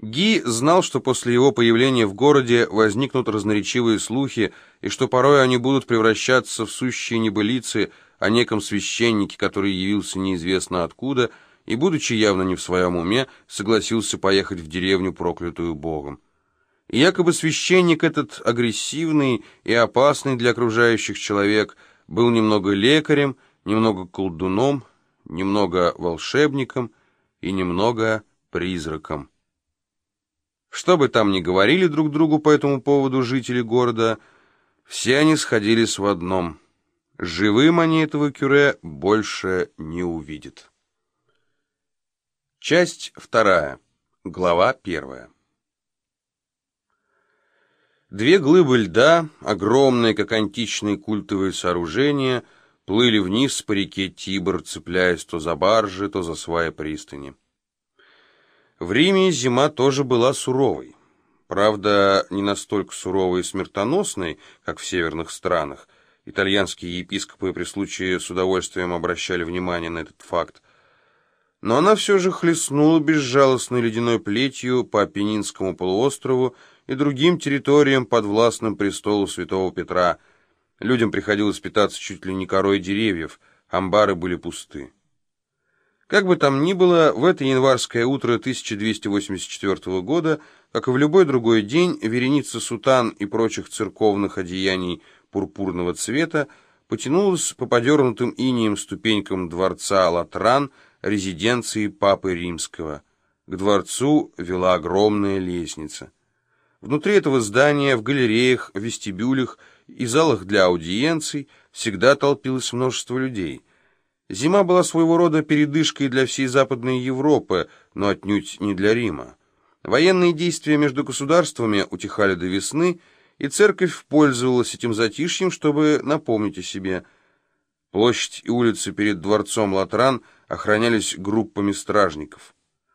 Ги знал, что после его появления в городе возникнут разноречивые слухи, и что порой они будут превращаться в сущие небылицы о неком священнике, который явился неизвестно откуда, и, будучи явно не в своем уме, согласился поехать в деревню, проклятую Богом. И якобы священник этот, агрессивный и опасный для окружающих человек, был немного лекарем, немного колдуном, немного волшебником и немного призраком. Что бы там ни говорили друг другу по этому поводу жители города, все они сходились в одном. Живым они этого кюре больше не увидят. Часть вторая. Глава первая. Две глыбы льда, огромные, как античные культовые сооружения, плыли вниз по реке Тибр, цепляясь то за баржи, то за сваи пристани. В Риме зима тоже была суровой. Правда, не настолько суровой и смертоносной, как в северных странах. Итальянские епископы при случае с удовольствием обращали внимание на этот факт. Но она все же хлестнула безжалостной ледяной плетью по Апеннинскому полуострову и другим территориям подвластным престолу святого Петра. Людям приходилось питаться чуть ли не корой деревьев, амбары были пусты. Как бы там ни было, в это январское утро 1284 года, как и в любой другой день, вереница сутан и прочих церковных одеяний пурпурного цвета потянулась по подернутым инием ступенькам дворца Латран, резиденции Папы Римского. К дворцу вела огромная лестница. Внутри этого здания, в галереях, вестибюлях и залах для аудиенций всегда толпилось множество людей. Зима была своего рода передышкой для всей Западной Европы, но отнюдь не для Рима. Военные действия между государствами утихали до весны, и церковь пользовалась этим затишьем, чтобы напомнить о себе. Площадь и улицы перед дворцом Латран охранялись группами стражников.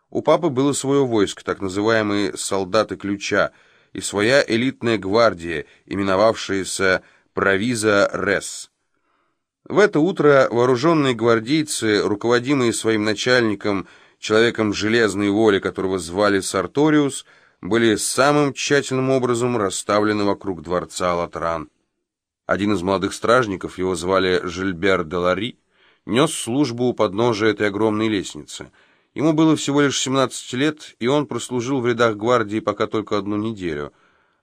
У папы было свое войско, так называемые «солдаты ключа», и своя элитная гвардия, именовавшаяся «Провиза Рес». В это утро вооруженные гвардейцы, руководимые своим начальником, человеком железной воли, которого звали Сарториус, были самым тщательным образом расставлены вокруг дворца Латран. Один из молодых стражников, его звали Жильбер де Лари, нес службу у подножия этой огромной лестницы. Ему было всего лишь 17 лет, и он прослужил в рядах гвардии пока только одну неделю.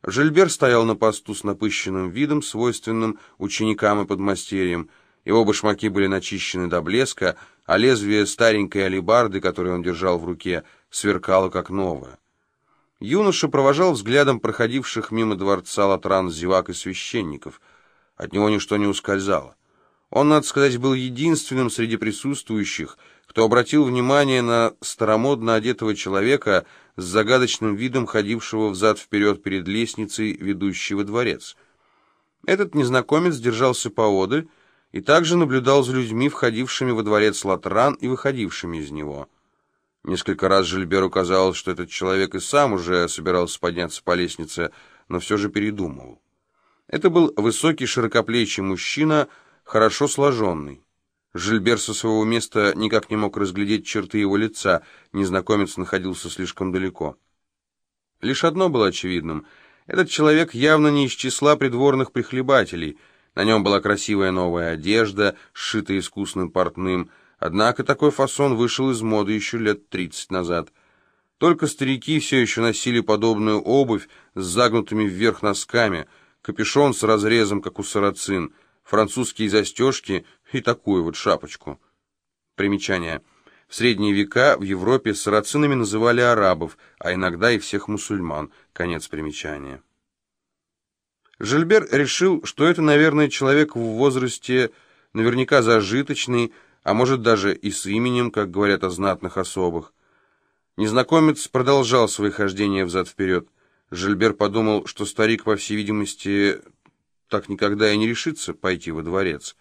Жильбер стоял на посту с напыщенным видом, свойственным ученикам и подмастерьям, его башмаки были начищены до блеска, а лезвие старенькой алебарды, которую он держал в руке, сверкало как новое. Юноша провожал взглядом проходивших мимо дворца Латран зевак и священников. От него ничто не ускользало. Он, надо сказать, был единственным среди присутствующих, кто обратил внимание на старомодно одетого человека с загадочным видом, ходившего взад-вперед перед лестницей, ведущей во дворец. Этот незнакомец держался поодаль, и также наблюдал за людьми, входившими во дворец Латран и выходившими из него. Несколько раз Жильберу казалось, что этот человек и сам уже собирался подняться по лестнице, но все же передумал. Это был высокий широкоплечий мужчина, хорошо сложенный. Жильбер со своего места никак не мог разглядеть черты его лица, незнакомец находился слишком далеко. Лишь одно было очевидным — этот человек явно не из числа придворных прихлебателей — на нем была красивая новая одежда, сшитая искусным портным, однако такой фасон вышел из моды еще лет тридцать назад. Только старики все еще носили подобную обувь с загнутыми вверх носками, капюшон с разрезом, как у сарацин, французские застежки и такую вот шапочку. Примечание. В средние века в Европе сарацинами называли арабов, а иногда и всех мусульман. Конец примечания. Жильбер решил, что это, наверное, человек в возрасте наверняка зажиточный, а может даже и с именем, как говорят о знатных особых. Незнакомец продолжал свои хождения взад-вперед. Жильбер подумал, что старик, по всей видимости, так никогда и не решится пойти во дворец.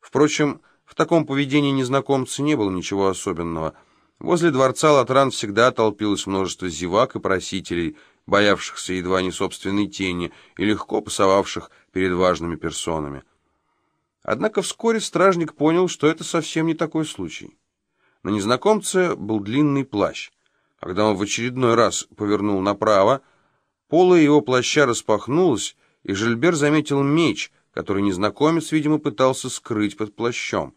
Впрочем, в таком поведении незнакомца не было ничего особенного. Возле дворца Латран всегда толпилось множество зевак и просителей – боявшихся едва не собственной тени и легко пасовавших перед важными персонами. Однако вскоре стражник понял, что это совсем не такой случай. На незнакомце был длинный плащ. Когда он в очередной раз повернул направо, поло его плаща распахнулось, и Жильбер заметил меч, который незнакомец, видимо, пытался скрыть под плащом.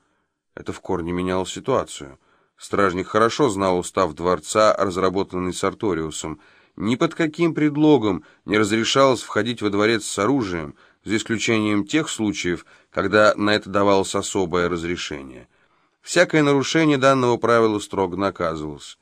Это в корне меняло ситуацию. Стражник хорошо знал устав дворца, разработанный Сарториусом. Ни под каким предлогом не разрешалось входить во дворец с оружием, за исключением тех случаев, когда на это давалось особое разрешение. Всякое нарушение данного правила строго наказывалось.